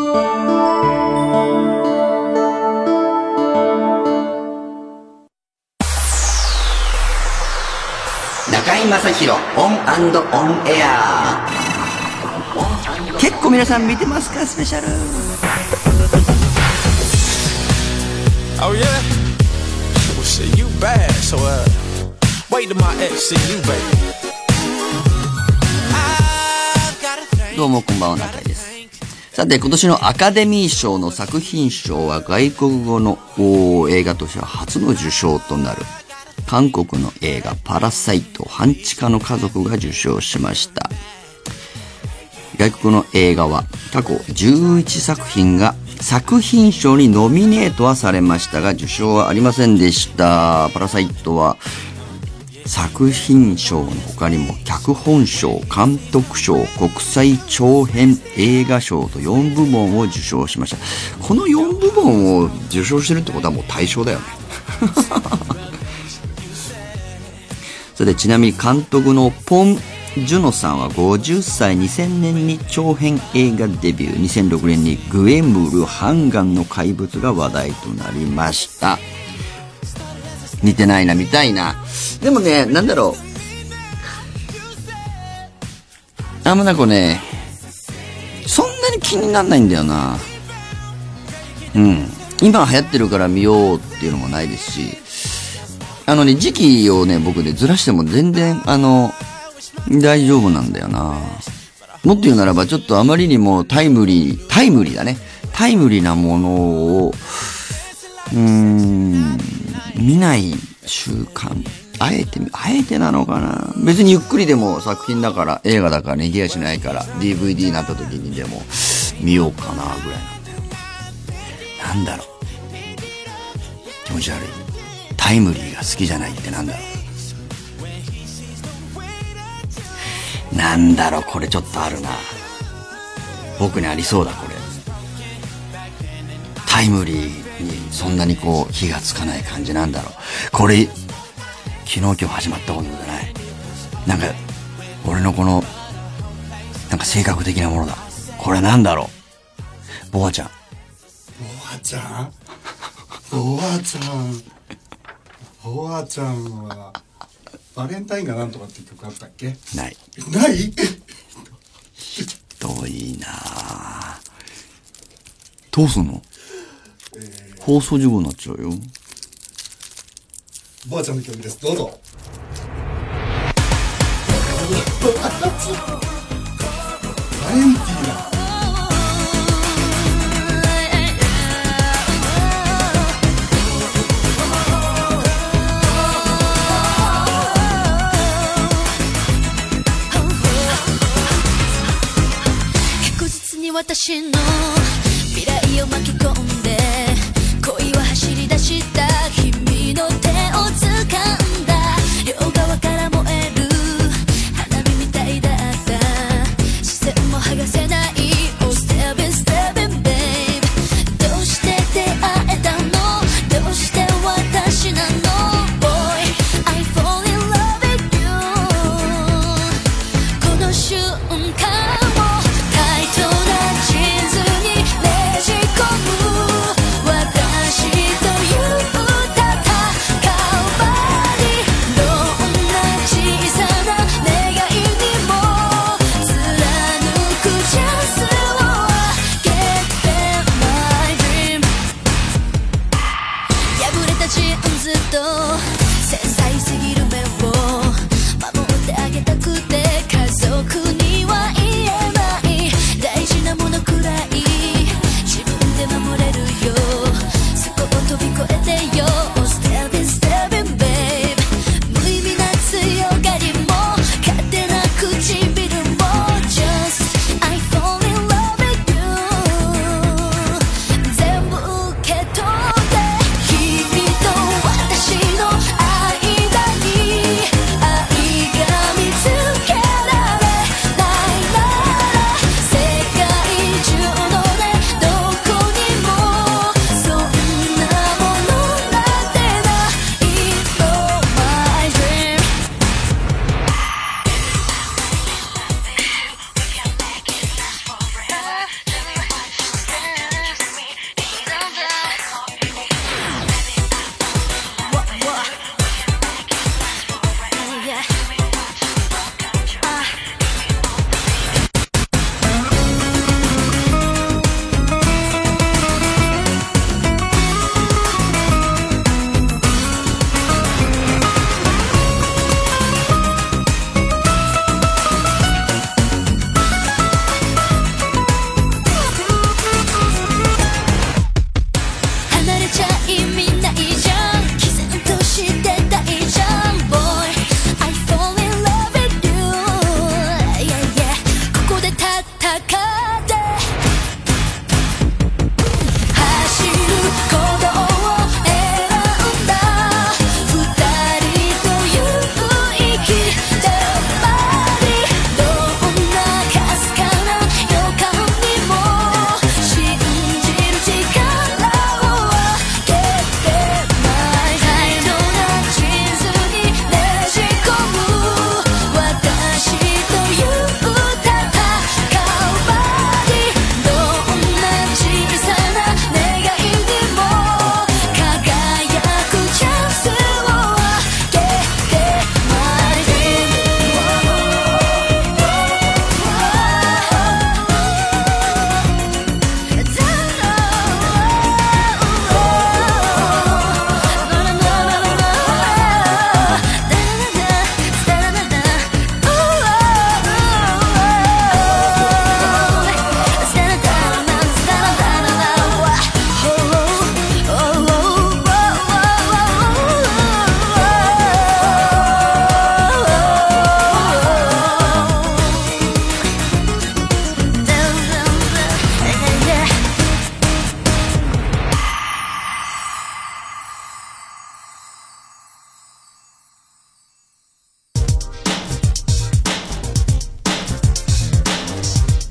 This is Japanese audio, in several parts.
中井正広オンオンエア結構皆さん見てますかスペシャル Oh yeah? Well shit, you bad, so uh wait till my ex see you, baby. どうもこんばんは中井ですさて今年のアカデミー賞の作品賞は外国語の映画としては初の受賞となる。韓国の映画パラサイト半地下の家族が受賞しました。外国の映画は過去11作品が作品賞にノミネートはされましたが受賞はありませんでした。パラサイトは作品賞の他にも脚本賞監督賞国際長編映画賞と4部門を受賞しました。この4部門を受賞してるってことはもう大賞だよね。それでちなみに監督のポン・ジュノさんは50歳2000年に長編映画デビュー。2006年にグエムル・ハンガンの怪物が話題となりました。似てないな見たいな。でもねなんだろう。あんまなんかねそんなに気になんないんだよな。うん。今流行ってるから見ようっていうのもないですし。あのね、時期をね、僕でずらしても全然、あの、大丈夫なんだよな。もっと言うならば、ちょっとあまりにもタイムリー、タイムリーだね。タイムリーなものを、うーん、見ない習慣。あえて、あえてなのかな別にゆっくりでも作品だから、映画だから逃げやしないから、DVD になった時にでも見ようかな、ぐらいなんだよ。なんだろう。気持ち悪い。タイムリーが好きじゃないってなんだろうなんだろうこれちょっとあるな僕にありそうだこれタイムリーにそんなにこう火がつかない感じなんだろう。これ昨日今日始まったことじゃない。なんか俺のこのなんか性格的なものだ。これなんだろう。ボアちゃん。ボアちゃん？ボアちゃん。ボアちゃんはバレンタインがなんとかっていう曲あったっけ？ない。ない？どいなあどうすんの、放送事故になっちゃうよボアちゃんの曲ですどうぞバレンティー私の未来を巻き込ん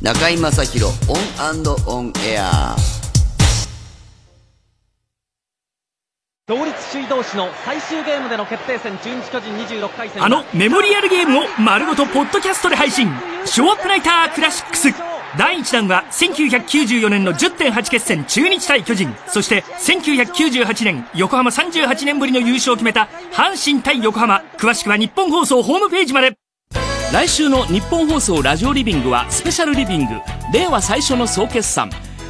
中居正広 ON & ON AIR。同率首位同士の最終ゲームでの決定戦中日巨人26回戦あのメモリアルゲームを丸ごとポッドキャストで配信。ショーアップナイタークラシックス。第1弾は1994年の10.8決戦中日対巨人。そして1998年横浜38年ぶりの優勝を決めた阪神対横浜。詳しくはニッポン放送ホームページまで来週の日本放送ラジオリビングはスペシャルリビング。令和最初の総決算。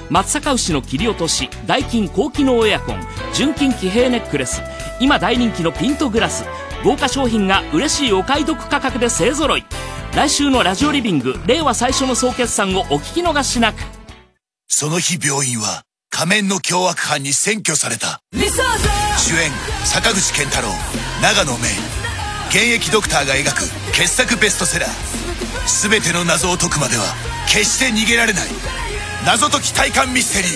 松阪牛の切り落としダイキン高機能エアコン純金騎兵ネックレス。今大人気のピントグラス。豪華商品が嬉しいお買い得価格で勢ぞろい。来週のラジオリビング令和最初の総決算をお聞き逃しなく。その日病院は仮面の凶悪犯に占拠された。主演坂口健太郎。永野芽郁現役ドクターが描く傑作ベストセラー。全ての謎を解くまでは決して逃げられない。謎解き体感ミステリ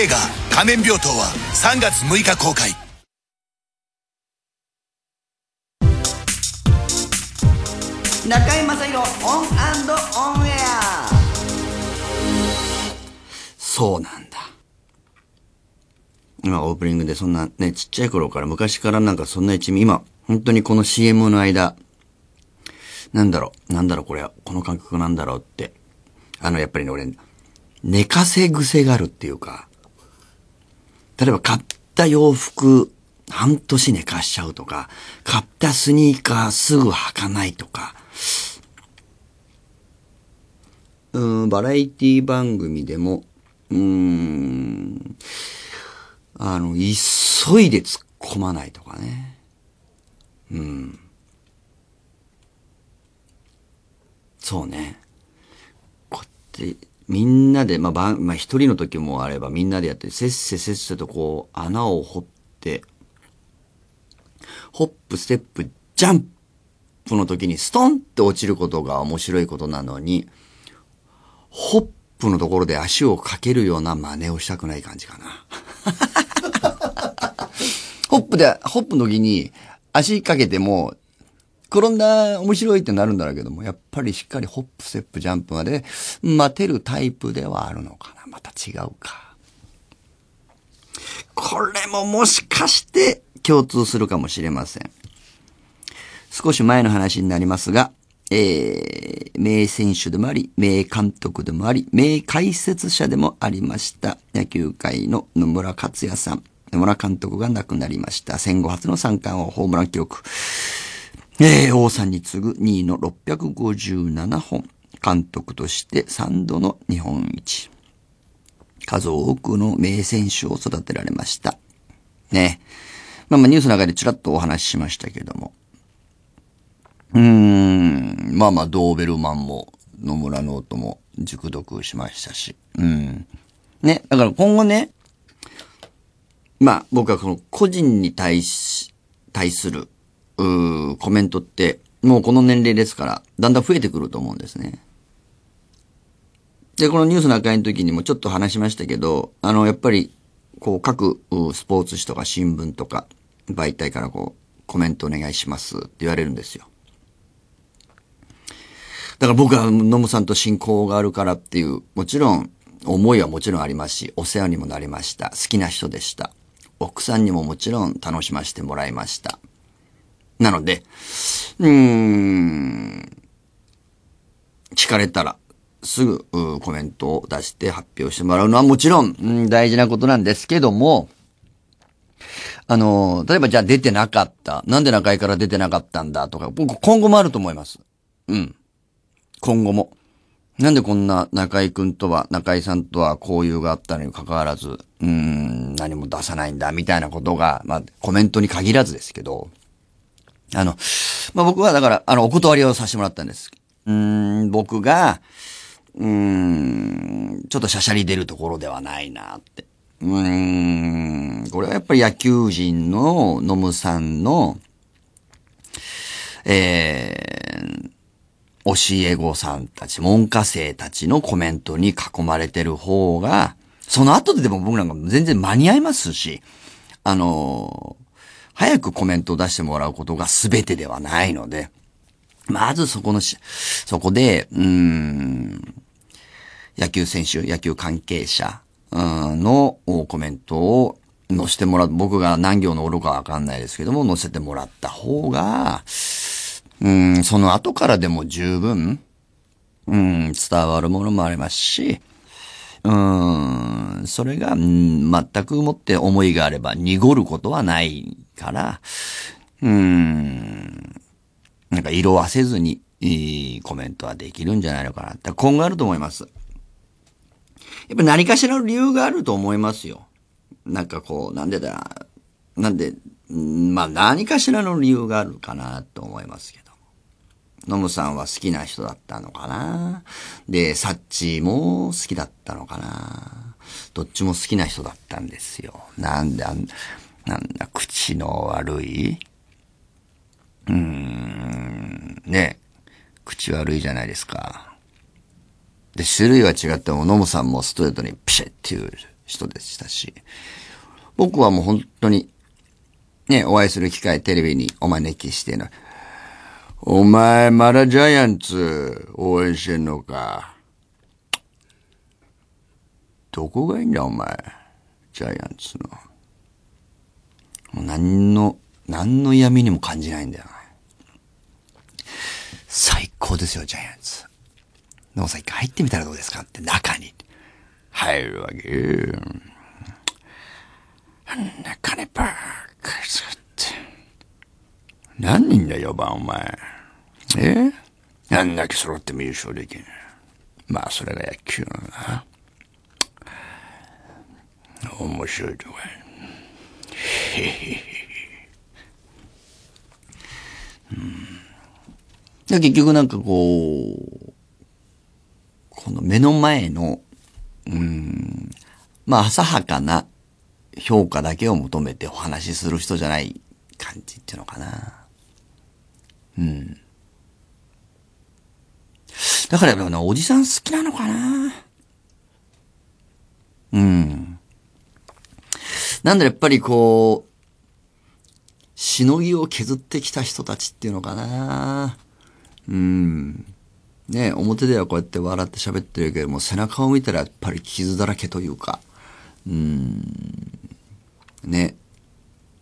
ー。映画「仮面病棟」は3月6日公開。中居正広 ON & ON AIR。そうなんだ。今オープニングでそんなね、ちっちゃい頃から昔からなんかそんな一味、今、本当にこの CM の間、なんだろう、なんだろうこれは、この感覚なんだろうって。あの、やっぱりね、俺、寝かせ癖があるっていうか、例えば買った洋服、半年寝かしちゃうとか、買ったスニーカーすぐ履かないとか、うん、バラエティ番組でも、うん、あの、急いで突っ込まないとかね。うん。そうね。こうやって、みんなで、まあ、ばんまあ、一人の時もあればみんなでやって、せっせせっせとこう、穴を掘って、ホップ、ステップ、ジャンプの時にストンって落ちることが面白いことなのに、ホップのところで足をかけるような真似をしたくない感じかな。ホップで、ホップの時に足かけても、転んだ面白いってなるんだろうけども、やっぱりしっかりホップ、ステップ、ジャンプまで待てるタイプではあるのかな。また違うか。これももしかして共通するかもしれません。少し前の話になりますが、えー、名選手でもあり、名監督でもあり、名解説者でもありました、野球界の野村克也さん。野村監督が亡くなりました。戦後初の三冠王ホームラン記録。えー、王さんに次ぐ2位の657本。監督として3度の日本一。数多くの名選手を育てられました。ね。まあまあニュースの中でちらっとお話ししましたけども。うーん。まあまあ、ドーベルマンも、野村ノートも熟読しましたし。うん。ね。だから今後ね、まあ、僕はこの個人に対し、対する、うコメントって、もうこの年齢ですから、だんだん増えてくると思うんですね。で、このニュースの赤いの時にもちょっと話しましたけど、あの、やっぱり、こう、各スポーツ紙とか新聞とか、媒体からこう、コメントお願いしますって言われるんですよ。だから僕は野村さんと親交があるからっていう、もちろん、思いはもちろんありますし、お世話にもなりました。好きな人でした。奥さんにももちろん楽しませてもらいました。なので、うーん、聞かれたら、すぐコメントを出して発表してもらうのはもちろん、大事なことなんですけども、あの、例えばじゃあ出てなかった。なんで中井から出てなかったんだとか、僕今後もあると思います。うん。今後も。なんでこんな中井くんとは、中井さんとは交友があったのに関わらず、うん何も出さないんだ、みたいなことが、まあ、コメントに限らずですけど、あの、まあ、僕はだから、あの、お断りをさせてもらったんです。うん、僕が、うん、ちょっとしゃしゃり出るところではないなって。うん、これはやっぱり野球人のノムさんの、えー、教え子さんたち、文科生たちのコメントに囲まれてる方が、その後ででも僕なんか全然間に合いますし、あのー早くコメントを出してもらうことが全てではないので、まずそこのし、そこで、うん、野球選手、野球関係者うんのコメントを載せてもらう、僕が何行のおるかわかんないですけども、載せてもらった方が、うん、その後からでも十分、うん、伝わるものもありますし、うん、それが、全くもって思いがあれば濁ることはないから、うん、なんか色褪せずに、いいコメントはできるんじゃないのかなって今後あると思います。やっぱ何かしらの理由があると思いますよ。なんかこう、なんでだ、なんで、まあ何かしらの理由があるかなと思いますけど。ノムさんは好きな人だったのかな？で、サッチも好きだったのかな？どっちも好きな人だったんですよ。なんであん、なんだ、口の悪い？うーん、ね。口悪いじゃないですか。で、種類は違っても、ノムさんもストレートにピシッっていう人でしたし、僕はもう本当に、ね、お会いする機会テレビにお招きしての、お前、まだジャイアンツ応援してんのか。どこがいいんだ、お前。ジャイアンツの。もう何の、何の闇にも感じないんだよ。最高ですよ、ジャイアンツ。ノムさ一回入ってみたらどうですかって中に入るわけ。あんな金ばっかり使って。何人だよ、4番お前。え？あんだけ揃っても優勝できない。まあ、それが野球のな。面白いとこや。へへへ。で結局なんかこう、この目の前の、うん、まあ浅はかな評価だけを求めてお話しする人じゃない感じっていうのかな。うん。だからやっぱね、おじさん好きなのかな。うん。なんだやっぱりこう、しのぎを削ってきた人たちっていうのかな。うん。ね表ではこうやって笑って喋ってるけども、背中を見たらやっぱり傷だらけというか、うん。ね。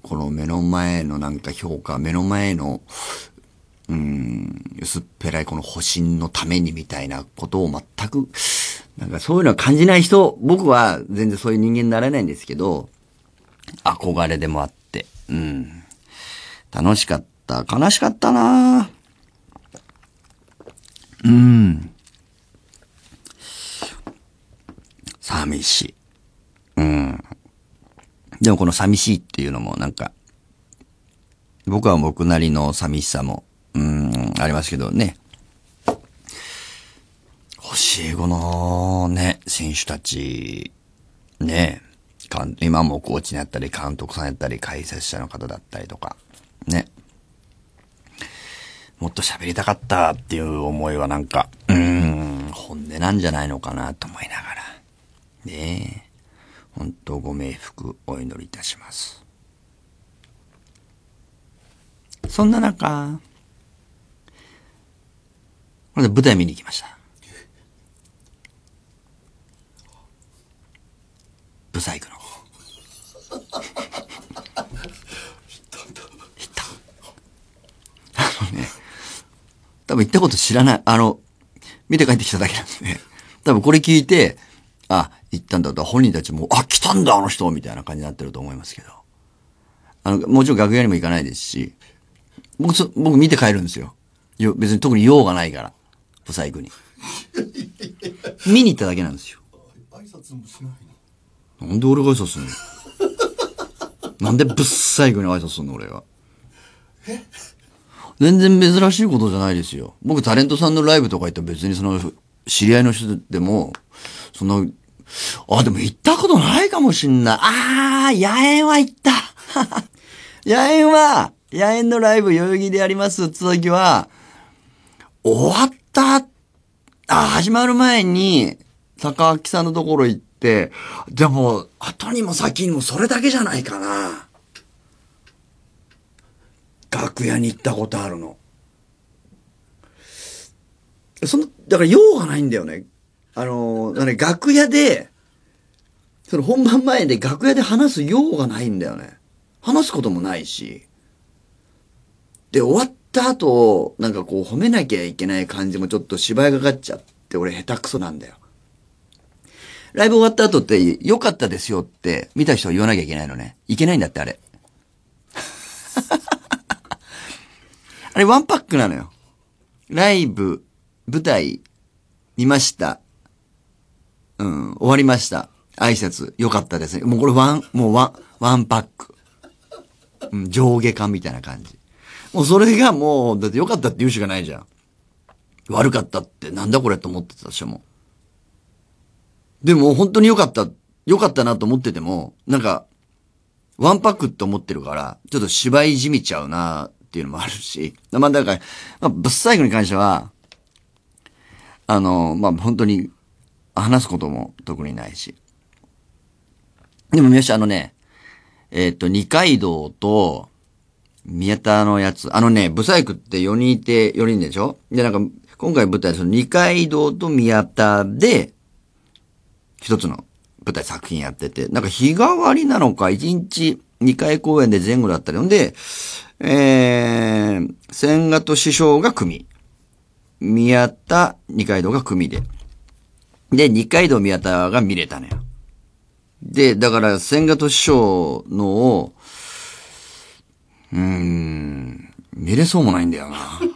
この目の前のなんか評価、目の前の、うん、薄っぺらいこの保身のためにみたいなことを全く、なんかそういうのは感じない人、僕は全然そういう人間になれないんですけど、憧れでもあって、うん。楽しかった。悲しかったなうん。寂しい。うん。でもこの寂しいっていうのもなんか、僕は僕なりの寂しさも、うん、ありますけどね。教え子のね、選手たち、ね、今もコーチになったり、監督さんやったり、解説者の方だったりとか、ね。もっと喋りたかったっていう思いはなんか、うん、本音なんじゃないのかなと思いながら。ね。本当ご冥福お祈りいたします。そんな中、これで舞台見に行きました。ブサイクの。行った。あのね、多分行ったこと知らない。あの、見て帰ってきただけなんで、多分これ聞いて、あ、行ったんだと、本人たちも、あ、来たんだ、あの人みたいな感じになってると思いますけど。あの、もちろん楽屋にも行かないですし、僕、そ僕見て帰るんですよ。よ別に特に用がないから、ブサイクに。見に行っただけなんですよ。挨拶もしないの？なんで俺が挨拶すんの？なんでぶっ最後に挨拶すんの俺が？全然珍しいことじゃないですよ。僕タレントさんのライブとか行ったら別にその、知り合いの人でも、その、あ、でも行ったことないかもしんない。あー、野猿は行った。野猿は、野猿のライブ代々木でやりますって時は、終わった、あ、始まる前に、高木さんのところ行って、でも、後にも先にもそれだけじゃないかな。楽屋に行ったことあるの。その、だから用がないんだよね。あの、あれ、楽屋で、その本番前で楽屋で話す用がないんだよね。話すこともないし。で、終わった後、なんかこう褒めなきゃいけない感じもちょっと芝居がかっちゃって、俺下手くそなんだよ。ライブ終わった後って、良かったですよって、見た人は言わなきゃいけないのね。いけないんだって、あれ。あれ、ワンパックなのよ。ライブ、舞台、見ました。うん、終わりました。挨拶、良かったですね。もうこれワン、もうワン、ワンパック。うん、上下感みたいな感じ。もうそれがもう、だって良かったって言うしかないじゃん。悪かったって、なんだこれと思ってたでし、も。でも本当に良かった、良かったなと思ってても、なんか、ワンパックって思ってるから、ちょっと芝居じみちゃうなっていうのもあるし。まあだから、まあ、ブッサイクに関しては、あの、まあ本当に、話すことも特にないし。でも、宮下、あのね、えっ、と、二階堂と、宮田のやつ。あのね、ブサイクって4人いて、4人でしょ？で、なんか、今回舞台、その二階堂と宮田で、一つの舞台作品やってて、なんか日替わりなのか、一日二回公演で前後だったり。ほんで、えー、千賀と師匠が組。宮田、二階堂が組で。で、二階堂宮田が見れたのよ。で、だから、千賀と師匠のを、うーん、見れそうもないんだよな。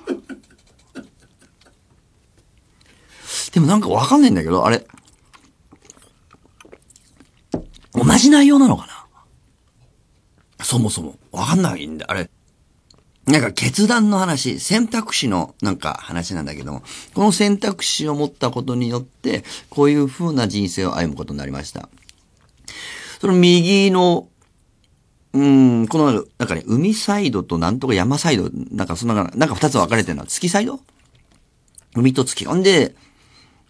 でもなんかわかんないんだけど、あれ、同じ内容なのかな？そもそも。わかんないんだ。あれ。なんか決断の話、選択肢のなんか話なんだけども、この選択肢を持ったことによって、こういう風な人生を歩むことになりました。その右の、うん、この、なんかね、海サイドとなんとか山サイド、なんかそんな、なんか二つ分かれてるのは月サイド？海と月。ほんで、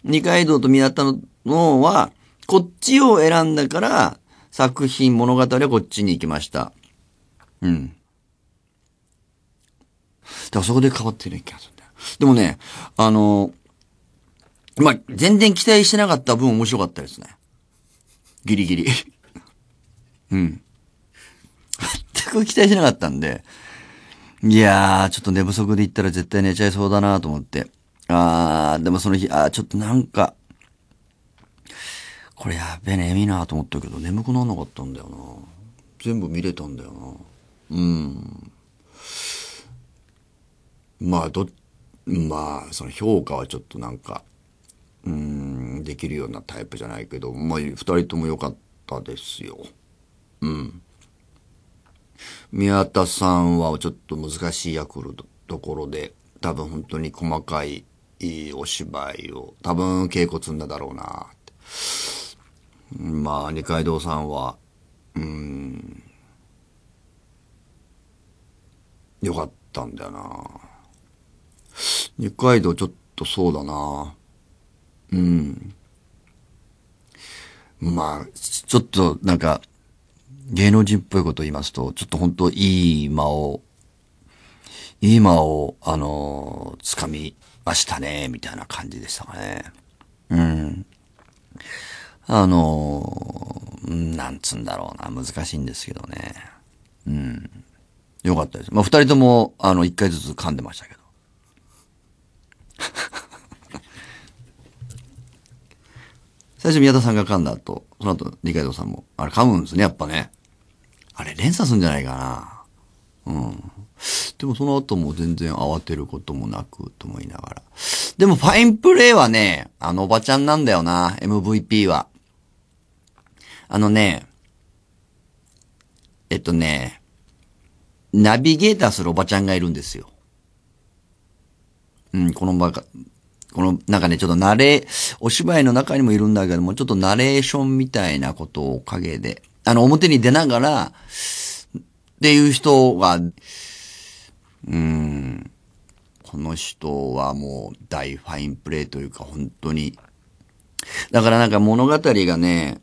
二階堂と宮田ののは、こっちを選んだから、作品、物語はこっちに行きました。うん。だからそこで変わってる気がするんだよ。でもね、あの、まあ、全然期待してなかった分面白かったですね。ギリギリ。うん。全く期待しなかったんで、いやー、ちょっと寝不足で行ったら絶対寝ちゃいそうだなと思って。あー、でもその日、あー、ちょっとなんか、これやべえね、えみなと思ったけど、眠くなんなかったんだよな。全部見れたんだよな。うん。まあ、ど、まあ、その評価はちょっとなんか、うん、できるようなタイプじゃないけど、まあ、二人とも良かったですよ。うん。宮田さんはちょっと難しい役のところで、多分本当に細かいいいお芝居を、多分稽古積んだだろうなって。まあ、二階堂さんは、うん、よかったんだよな。二階堂ちょっとそうだな。うん。まあ、ちょっとなんか、芸能人っぽいこと言いますと、ちょっと本当いい間を、いい間を、あのー、掴みましたね、みたいな感じでしたかね。うん。あのー、なんつうんだろうな、難しいんですけどね。うん。よかったです。まあ、二人とも、あの、一回ずつ噛んでましたけど。最初宮田さんが噛んだ後、その後二階堂さんも、あれ噛むんですね、やっぱね。あれ連鎖するんじゃないかな。うん。でもその後も全然慌てることもなく、と思いながら。でもファインプレーはね、あのおばちゃんなんだよな、MVP は。あのね、えっとね、ナビゲーターするおばちゃんがいるんですよ。うん、このバカ、この、なんかね、ちょっとナレお芝居の中にもいるんだけども、ちょっとナレーションみたいなことを陰で、あの、表に出ながら、っていう人が、うーん、この人はもう大ファインプレーというか、本当に。だからなんか物語がね、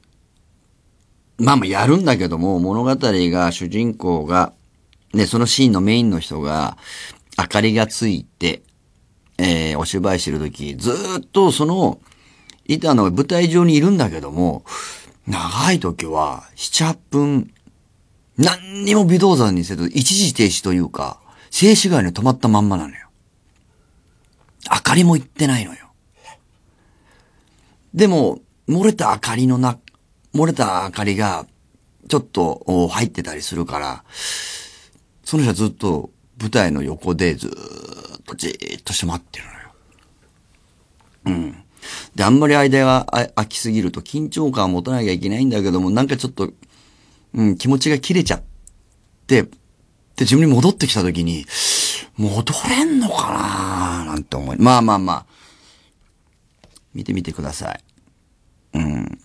まあまあやるんだけども、物語が、主人公が、ね、そのシーンのメインの人が、明かりがついて、えー、お芝居してるとき、ずっとその、いたの舞台上にいるんだけども、長い時は、7、8分、何にも微動だにせず、一時停止というか、静止画に止まったまんまなのよ。明かりも行ってないのよ。でも、漏れた明かりのな、漏れた明かりが、ちょっと入ってたりするから、その人はずっと舞台の横でずっとじーっとして待ってるのよ。うん。で、あんまり間があ空きすぎると緊張感を持たなきゃいけないんだけども、なんかちょっと、うん、気持ちが切れちゃって、で、自分に戻ってきた時に、戻れんのかななんて思い。まあまあまあ。見てみてください。うん。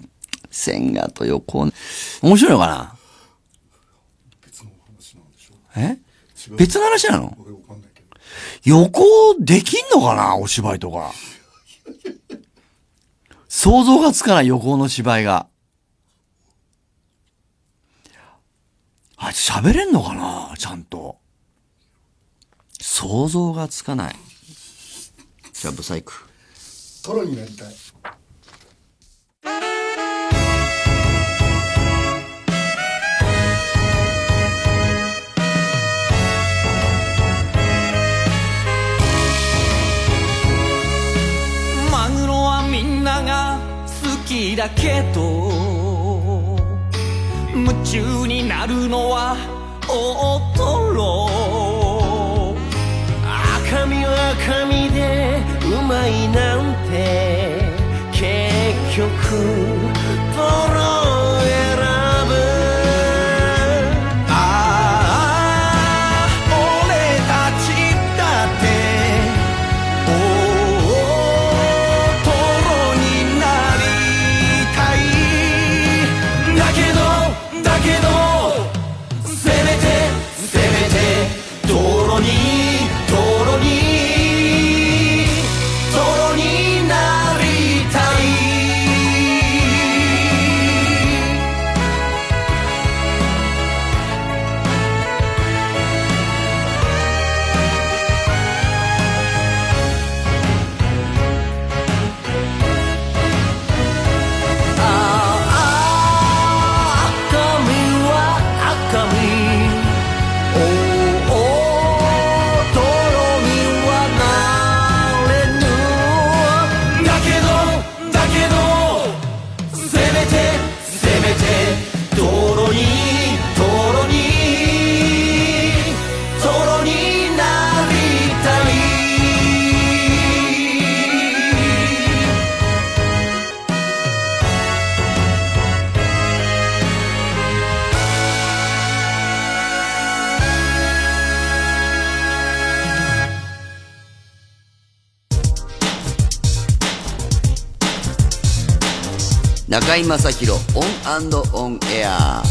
線画と横。面白いのかな？別の話なんでしょえ？別の話なの？横できんのかな？お芝居とか。想像がつかない横の芝居が。あいつ喋れんのかな？ちゃんと。想像がつかない。じゃあ、ブサイク。トロになりたいきだけど夢中になるのは大トロ赤身は赤身でうまいなんて結局中居正広オンオンエア。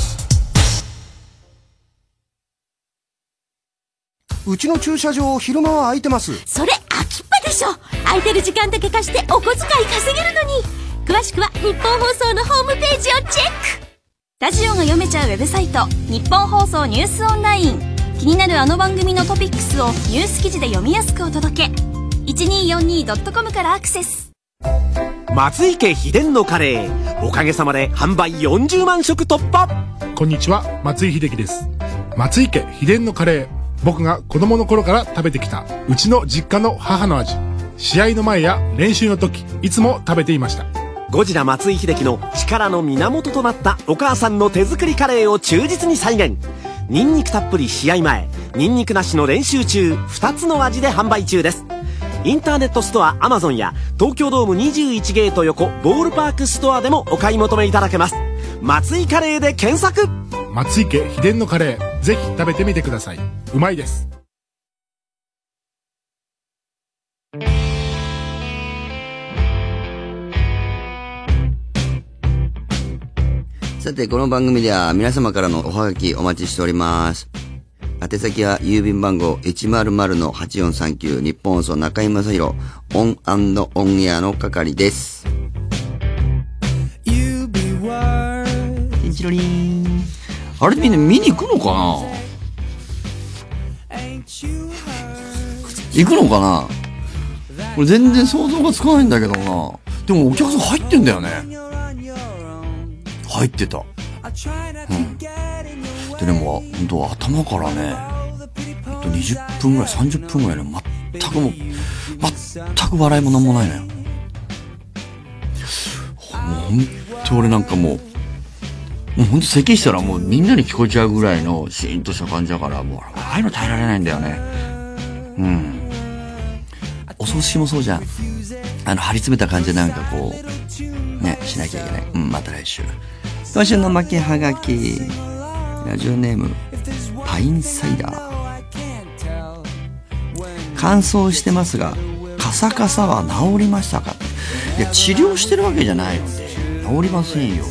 うちの駐車場昼間は空いてます。それ akippaでしょ。空いてる時間だけ貸してお小遣い稼げるのに。詳しくはニッポン放送のホームページをチェック。ラジオが読めちゃうウェブサイトニッポン放送ニュースオンライン。気になるあの番組のトピックスをニュース記事で読みやすくお届け。1242.com からアクセス松井家秘伝のカレーおかげさまで販売40万食突破こんにちは、松井秀喜です。松井家秘伝のカレー。僕が子供の頃から食べてきた、うちの実家の母の味。試合の前や練習の時、いつも食べていました。ゴジラ松井秀喜の力の源となったお母さんの手作りカレーを忠実に再現ニンニクたっぷり試合前ニンニクなしの練習中2つの味で販売中ですインターネットストアアマゾンや東京ドーム21ゲート横ボールパークストアでもお買い求めいただけます松井カレーで検索松井家秘伝のカレー、ぜひ食べてみてください。うまいです。さて、この番組では皆様からのおはがきお待ちしております。宛先は郵便番号100-8439ニッポン放送中居正広オンオンエアの係です。チンチロリン。あれみんな見に行くのかな？行くのかな？俺全然想像がつかないんだけどな。でもお客さん入ってんだよね。入ってた。うん。でね、もう、本当頭からね、ほんと20分ぐらい、30分ぐらいね、全くもう、全く笑いもなんもないのよ。もう本当俺なんかもう、もうほんと咳したらもうみんなに聞こえちゃうぐらいのシーンとした感じだから、もう、ああいうの耐えられないんだよね。うん。お葬式もそうじゃん。あの、張り詰めた感じでなんかこう、ね、しなきゃいけない。うん、また来週。今週の負けはがき、ラジオネームパインサイダー。乾燥してますがカサカサは治りましたか？いや治療してるわけじゃない。ので治りませんよ。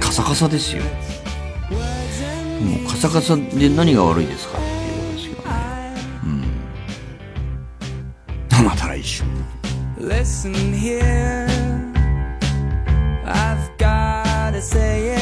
カサカサですよ。もうカサカサで何が悪いですかっていうことですよね。うん。また来週。Listen here. I've gotta say it.